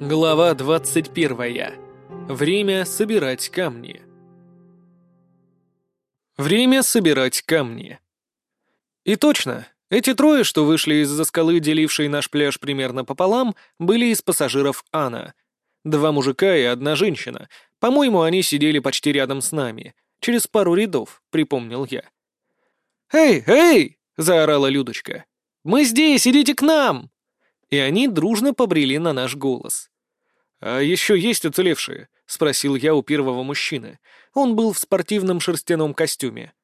Глава 21. Время собирать камни. Время собирать камни. И точно, эти трое, что вышли из-за скалы, делившей наш пляж примерно пополам, были из пассажиров Ана. Два мужика и одна женщина. По-моему, они сидели почти рядом с нами. Через пару рядов, припомнил я. «Эй, эй!» — заорала Людочка. «Мы здесь, идите к нам!» И они дружно побрели на наш голос. «А еще есть уцелевшие?» — спросил я у первого мужчины. Он был в спортивном шерстяном костюме.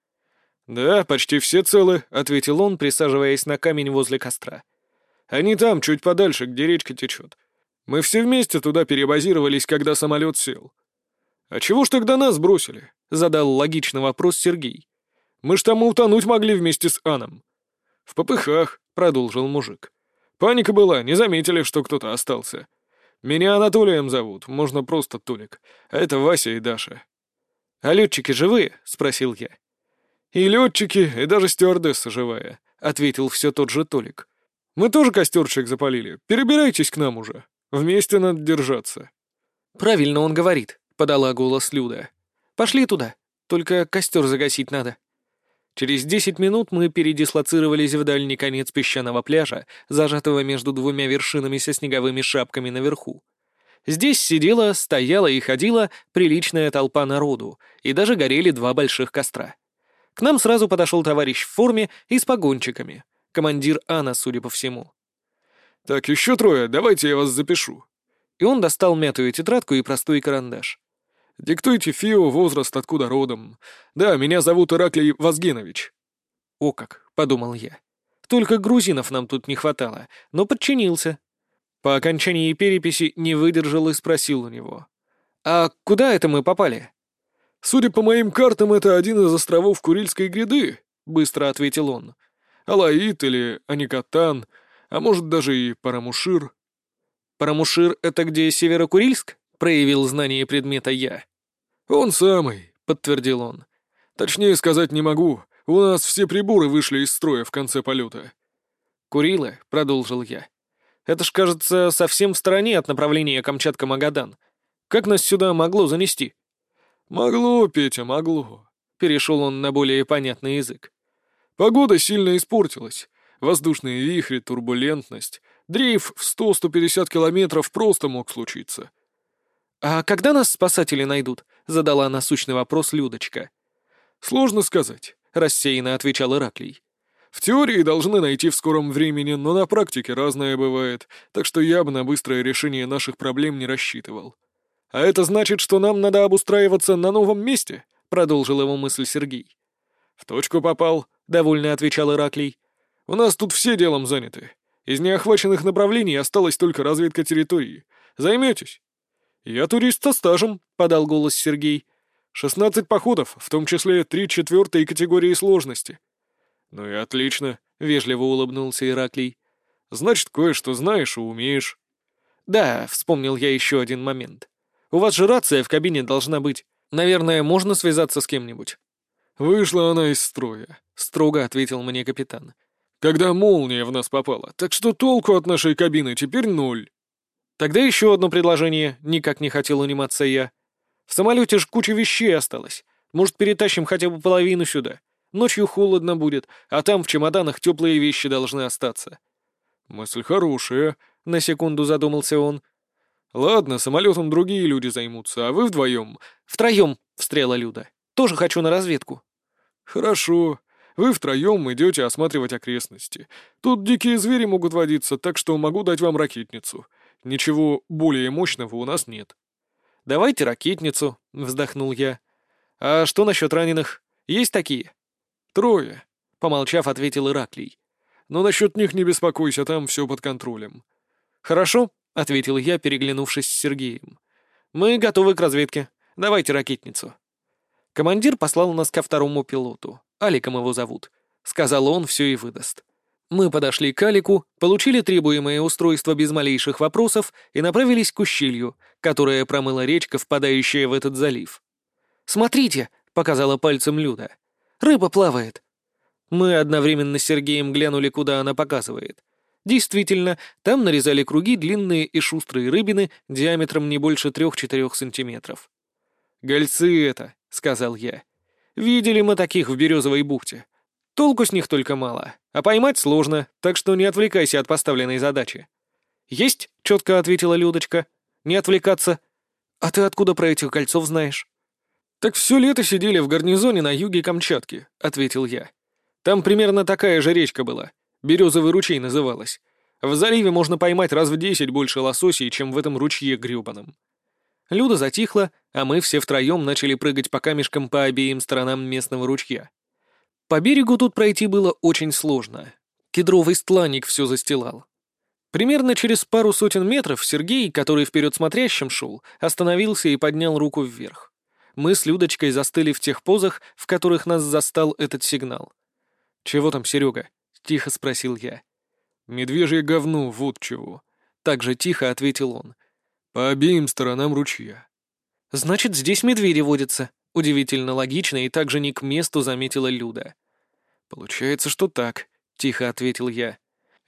«Да, почти все целы», — ответил он, присаживаясь на камень возле костра. «Они там, чуть подальше, где речка течет. Мы все вместе туда перебазировались, когда самолет сел». «А чего ж тогда нас бросили?» — задал логичный вопрос Сергей. «Мы ж там утонуть могли вместе с Аном». «В попыхах», — продолжил мужик. «Паника была, не заметили, что кто-то остался. Меня Анатолием зовут, можно просто Толик. А это Вася и Даша». «А летчики живые?» — спросил я. «И летчики, и даже стюардесса живая», — ответил все тот же Толик. «Мы тоже костерчик запалили. Перебирайтесь к нам уже. Вместе надо держаться». «Правильно он говорит», — подала голос Люда. «Пошли туда. Только костер загасить надо». Через десять минут мы передислоцировались в дальний конец песчаного пляжа, зажатого между двумя вершинами со снеговыми шапками наверху. Здесь сидела, стояла и ходила приличная толпа народу, и даже горели два больших костра. К нам сразу подошел товарищ в форме и с погончиками. Командир Анна, судя по всему. «Так, еще трое, давайте я вас запишу». И он достал мятую тетрадку и простой карандаш. «Диктуйте ФИО, возраст, откуда родом. Да, меня зовут Ираклий Вазгенович». «О как», — подумал я. «Только грузинов нам тут не хватало, но подчинился». По окончании переписи не выдержал и спросил у него. «А куда это мы попали?» «Судя по моим картам, это один из островов Курильской гряды», — быстро ответил он. «Алаид или Аникатан, а может даже и Парамушир». «Парамушир — это где Северокурильск?» — проявил знание предмета я. «Он самый», — подтвердил он. «Точнее сказать не могу. У нас все приборы вышли из строя в конце полета». «Курилы», — продолжил я. «Это ж, кажется, совсем в стороне от направления Камчатка-Магадан. Как нас сюда могло занести?» «Могло, Петя, могло», — перешел он на более понятный язык. «Погода сильно испортилась. Воздушные вихри, турбулентность. Дрейф в 100-150 километров просто мог случиться». «А когда нас спасатели найдут?» — задала насущный вопрос Людочка. «Сложно сказать», — рассеянно отвечал Ираклий. «В теории должны найти в скором времени, но на практике разное бывает, так что я бы на быстрое решение наших проблем не рассчитывал». «А это значит, что нам надо обустраиваться на новом месте?» — продолжил его мысль Сергей. «В точку попал», — довольно отвечал Ираклий. «У нас тут все делом заняты. Из неохваченных направлений осталась только разведка территории. Займетесь?» «Я турист со стажем», — подал голос Сергей. «Шестнадцать походов, в том числе три четвертой категории сложности». «Ну и отлично», — вежливо улыбнулся Ираклий. «Значит, кое-что знаешь и умеешь». «Да», — вспомнил я еще один момент. «У вас же рация в кабине должна быть. Наверное, можно связаться с кем-нибудь». «Вышла она из строя», — строго ответил мне капитан. «Когда молния в нас попала, так что толку от нашей кабины теперь ноль». Тогда еще одно предложение, никак не хотел униматься я. В самолете ж куча вещей осталось. Может, перетащим хотя бы половину сюда. Ночью холодно будет, а там в чемоданах теплые вещи должны остаться. Мысль хорошая, на секунду задумался он. Ладно, самолетом другие люди займутся, а вы вдвоем. Втроем, встряла Люда. Тоже хочу на разведку. Хорошо. Вы втроем идете осматривать окрестности. Тут дикие звери могут водиться, так что могу дать вам ракетницу. Ничего более мощного у нас нет». «Давайте ракетницу», — вздохнул я. «А что насчет раненых? Есть такие?» «Трое», — помолчав, ответил Ираклий. «Но насчет них не беспокойся, там все под контролем». «Хорошо», — ответил я, переглянувшись с Сергеем. «Мы готовы к разведке. Давайте ракетницу». Командир послал нас ко второму пилоту. Аликом его зовут. Сказал он, все и выдаст. Мы подошли к Алику, получили требуемое устройство без малейших вопросов и направились к ущелью, которое промыла речка, впадающая в этот залив. «Смотрите!» — показала пальцем Люда. «Рыба плавает!» Мы одновременно с Сергеем глянули, куда она показывает. Действительно, там нарезали круги длинные и шустрые рыбины диаметром не больше трех-четырех сантиметров. «Гольцы это», — сказал я. «Видели мы таких в Березовой бухте. Толку с них только мало, а поймать сложно, так что не отвлекайся от поставленной задачи». «Есть», — четко ответила Людочка. «Не отвлекаться». «А ты откуда про этих кольцов знаешь?» «Так все лето сидели в гарнизоне на юге Камчатки», — ответил я. «Там примерно такая же речка была. Березовый ручей называлась. В заливе можно поймать раз в десять больше лососей, чем в этом ручье грёбаном». Люда затихла, а мы все втроем начали прыгать по камешкам по обеим сторонам местного ручья. По берегу тут пройти было очень сложно. Кедровый стланник все застилал. Примерно через пару сотен метров Сергей, который вперед смотрящим шел, остановился и поднял руку вверх мы с Людочкой застыли в тех позах, в которых нас застал этот сигнал. «Чего там, Серега?» — тихо спросил я. «Медвежье говно, вот чего», — так же тихо ответил он. «По обеим сторонам ручья». «Значит, здесь медведи водятся», — удивительно логично и также не к месту заметила Люда. «Получается, что так», — тихо ответил я.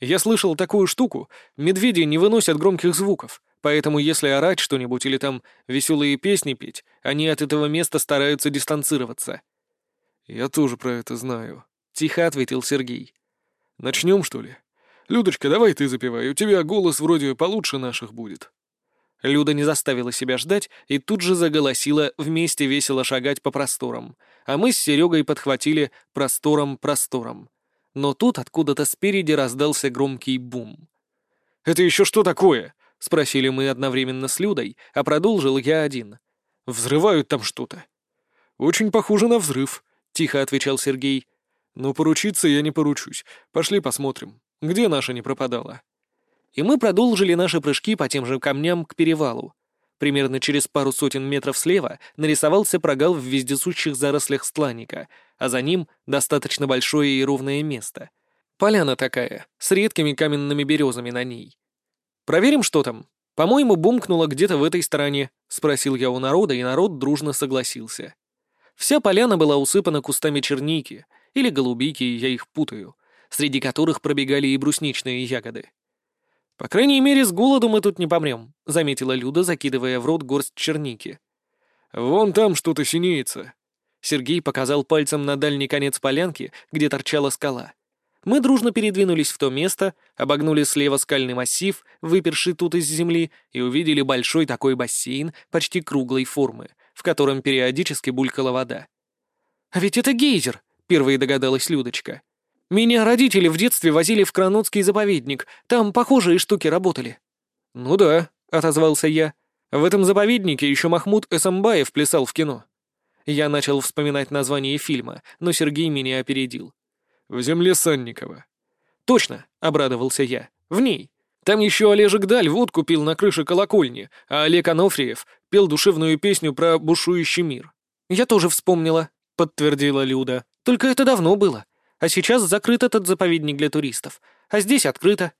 «Я слышал такую штуку. Медведи не выносят громких звуков. Поэтому если орать что-нибудь или там веселые песни петь, они от этого места стараются дистанцироваться. «Я тоже про это знаю», — тихо ответил Сергей. «Начнем, что ли? Людочка, давай ты запевай, у тебя голос вроде получше наших будет». Люда не заставила себя ждать и тут же заголосила вместе весело шагать по просторам, а мы с Серегой подхватили «простором-простором». Но тут откуда-то спереди раздался громкий бум. «Это еще что такое?» — спросили мы одновременно с Людой, а продолжил я один. «Взрывают там что-то». «Очень похоже на взрыв», — тихо отвечал Сергей. «Но поручиться я не поручусь. Пошли посмотрим. Где наша не пропадала?» И мы продолжили наши прыжки по тем же камням к перевалу. Примерно через пару сотен метров слева нарисовался прогал в вездесущих зарослях стланника, а за ним достаточно большое и ровное место. Поляна такая, с редкими каменными березами на ней. «Проверим, что там. По-моему, бумкнуло где-то в этой стороне», — спросил я у народа, и народ дружно согласился. Вся поляна была усыпана кустами черники, или голубики, я их путаю, среди которых пробегали и брусничные ягоды. «По крайней мере, с голоду мы тут не помрем», — заметила Люда, закидывая в рот горсть черники. «Вон там что-то синеется». Сергей показал пальцем на дальний конец полянки, где торчала скала. Мы дружно передвинулись в то место, обогнули слева скальный массив, выперший тут из земли, и увидели большой такой бассейн почти круглой формы, в котором периодически булькала вода. «А ведь это гейзер!» — первой догадалась Людочка. «Меня родители в детстве возили в Кранотский заповедник, там похожие штуки работали». «Ну да», — отозвался я. «В этом заповеднике еще Махмуд Эсамбаев плясал в кино». Я начал вспоминать название фильма, но Сергей меня опередил. В земле Санникова. Точно, обрадовался я. В ней. Там еще Олежек Даль водку пил на крыше колокольни, а Олег Анофриев пел душевную песню про бушующий мир. Я тоже вспомнила, подтвердила Люда. Только это давно было. А сейчас закрыт этот заповедник для туристов. А здесь открыто.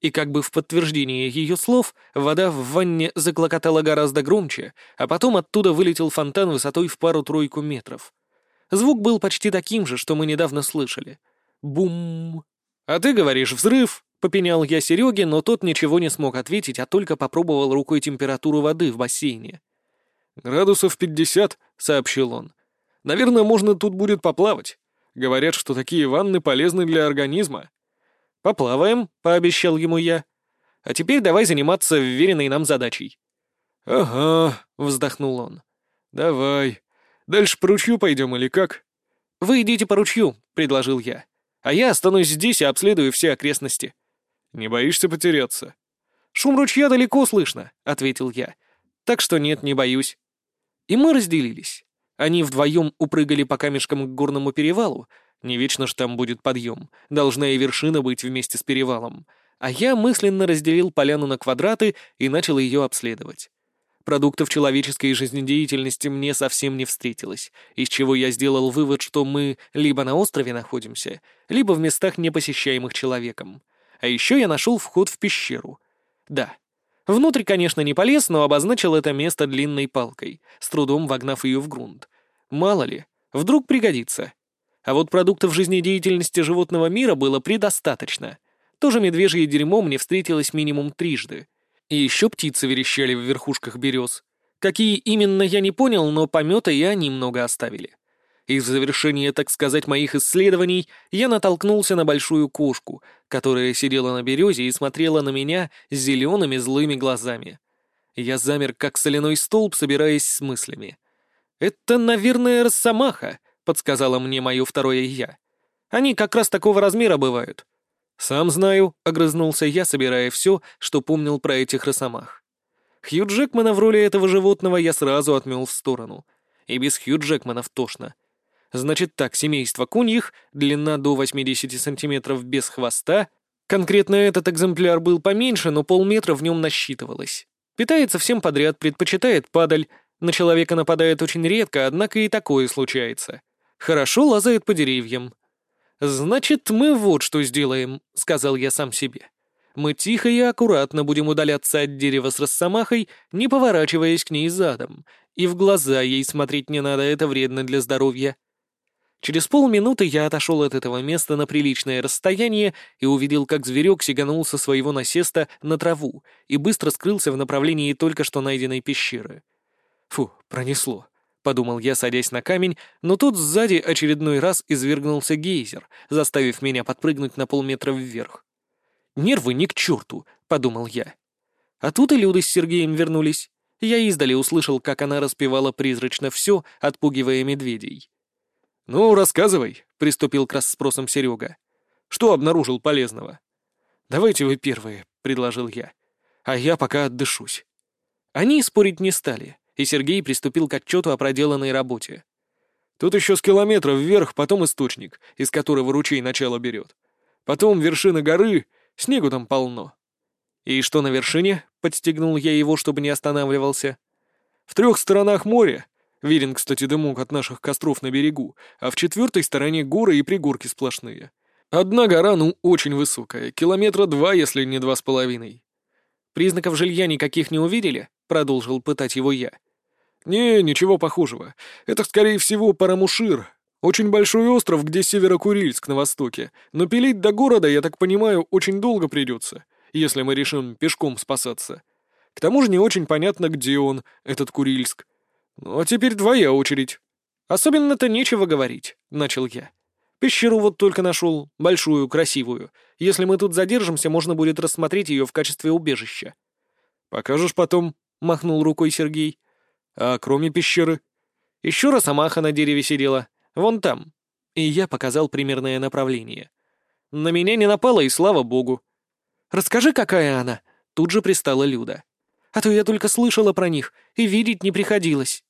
И как бы в подтверждение ее слов, вода в ванне заклокотала гораздо громче, а потом оттуда вылетел фонтан высотой в пару-тройку метров. Звук был почти таким же, что мы недавно слышали. Бум. «А ты говоришь взрыв!» — попенял я Сереге, но тот ничего не смог ответить, а только попробовал рукой температуру воды в бассейне. «Градусов пятьдесят», — сообщил он. «Наверное, можно тут будет поплавать. Говорят, что такие ванны полезны для организма». «Поплаваем», — пообещал ему я. «А теперь давай заниматься вверенной нам задачей». «Ага», — вздохнул он. «Давай. Дальше по ручью пойдем или как?» «Вы идите по ручью», — предложил я. «А я останусь здесь и обследую все окрестности». «Не боишься потеряться?» «Шум ручья далеко слышно», — ответил я. «Так что нет, не боюсь». И мы разделились. Они вдвоем упрыгали по камешкам к горному перевалу. Не вечно ж там будет подъем. Должна и вершина быть вместе с перевалом. А я мысленно разделил поляну на квадраты и начал ее обследовать. Продуктов человеческой жизнедеятельности мне совсем не встретилось, из чего я сделал вывод, что мы либо на острове находимся, либо в местах, не посещаемых человеком. А еще я нашел вход в пещеру. Да. Внутрь, конечно, не полез, но обозначил это место длинной палкой, с трудом вогнав ее в грунт. Мало ли, вдруг пригодится. А вот продуктов жизнедеятельности животного мира было предостаточно. Тоже медвежье дерьмо мне встретилось минимум трижды. И еще птицы верещали в верхушках берез. Какие именно, я не понял, но помета и они много оставили. И в завершение, так сказать, моих исследований я натолкнулся на большую кошку, которая сидела на березе и смотрела на меня зелеными злыми глазами. Я замер, как соляной столб, собираясь с мыслями. «Это, наверное, росомаха», — подсказала мне мое второе «я». «Они как раз такого размера бывают». «Сам знаю», — огрызнулся я, собирая все, что помнил про этих росомах. Хью Джекмана в роли этого животного я сразу отмел в сторону. И без Хью Джекманов тошно. Значит так, семейство куньих, длина до 80 сантиметров без хвоста. Конкретно этот экземпляр был поменьше, но полметра в нем насчитывалось. Питается всем подряд, предпочитает падаль. На человека нападает очень редко, однако и такое случается. Хорошо лазает по деревьям. «Значит, мы вот что сделаем», — сказал я сам себе. «Мы тихо и аккуратно будем удаляться от дерева с росомахой, не поворачиваясь к ней задом. И в глаза ей смотреть не надо, это вредно для здоровья. Через полминуты я отошел от этого места на приличное расстояние и увидел, как зверек сиганул со своего насеста на траву и быстро скрылся в направлении только что найденной пещеры. «Фу, пронесло», — подумал я, садясь на камень, но тут сзади очередной раз извергнулся гейзер, заставив меня подпрыгнуть на полметра вверх. «Нервы ни к черту», — подумал я. А тут и Люда с Сергеем вернулись. Я издали услышал, как она распевала призрачно все, отпугивая медведей. «Ну, рассказывай», — приступил к расспросам Серега. «Что обнаружил полезного?» «Давайте вы первые», — предложил я. «А я пока отдышусь». Они спорить не стали, и Сергей приступил к отчету о проделанной работе. «Тут еще с километра вверх, потом источник, из которого ручей начало берет. Потом вершина горы, снегу там полно». «И что на вершине?» — подстегнул я его, чтобы не останавливался. «В трех сторонах моря, Виден, кстати, дымок от наших костров на берегу, а в четвертой стороне горы и пригорки сплошные. Одна гора, ну, очень высокая, километра два, если не два с половиной. «Признаков жилья никаких не увидели?» — продолжил пытать его я. «Не, ничего похожего. Это, скорее всего, Парамушир. Очень большой остров, где Северокурильск на востоке. Но пилить до города, я так понимаю, очень долго придется, если мы решим пешком спасаться. К тому же не очень понятно, где он, этот Курильск. «Ну, а теперь твоя очередь». «Особенно-то нечего говорить», — начал я. «Пещеру вот только нашел, большую, красивую. Если мы тут задержимся, можно будет рассмотреть ее в качестве убежища». «Покажешь потом», — махнул рукой Сергей. «А кроме пещеры?» «Еще раз амаха на дереве сидела. Вон там». И я показал примерное направление. На меня не напало, и слава богу. «Расскажи, какая она?» Тут же пристала Люда. «А то я только слышала про них, и видеть не приходилось».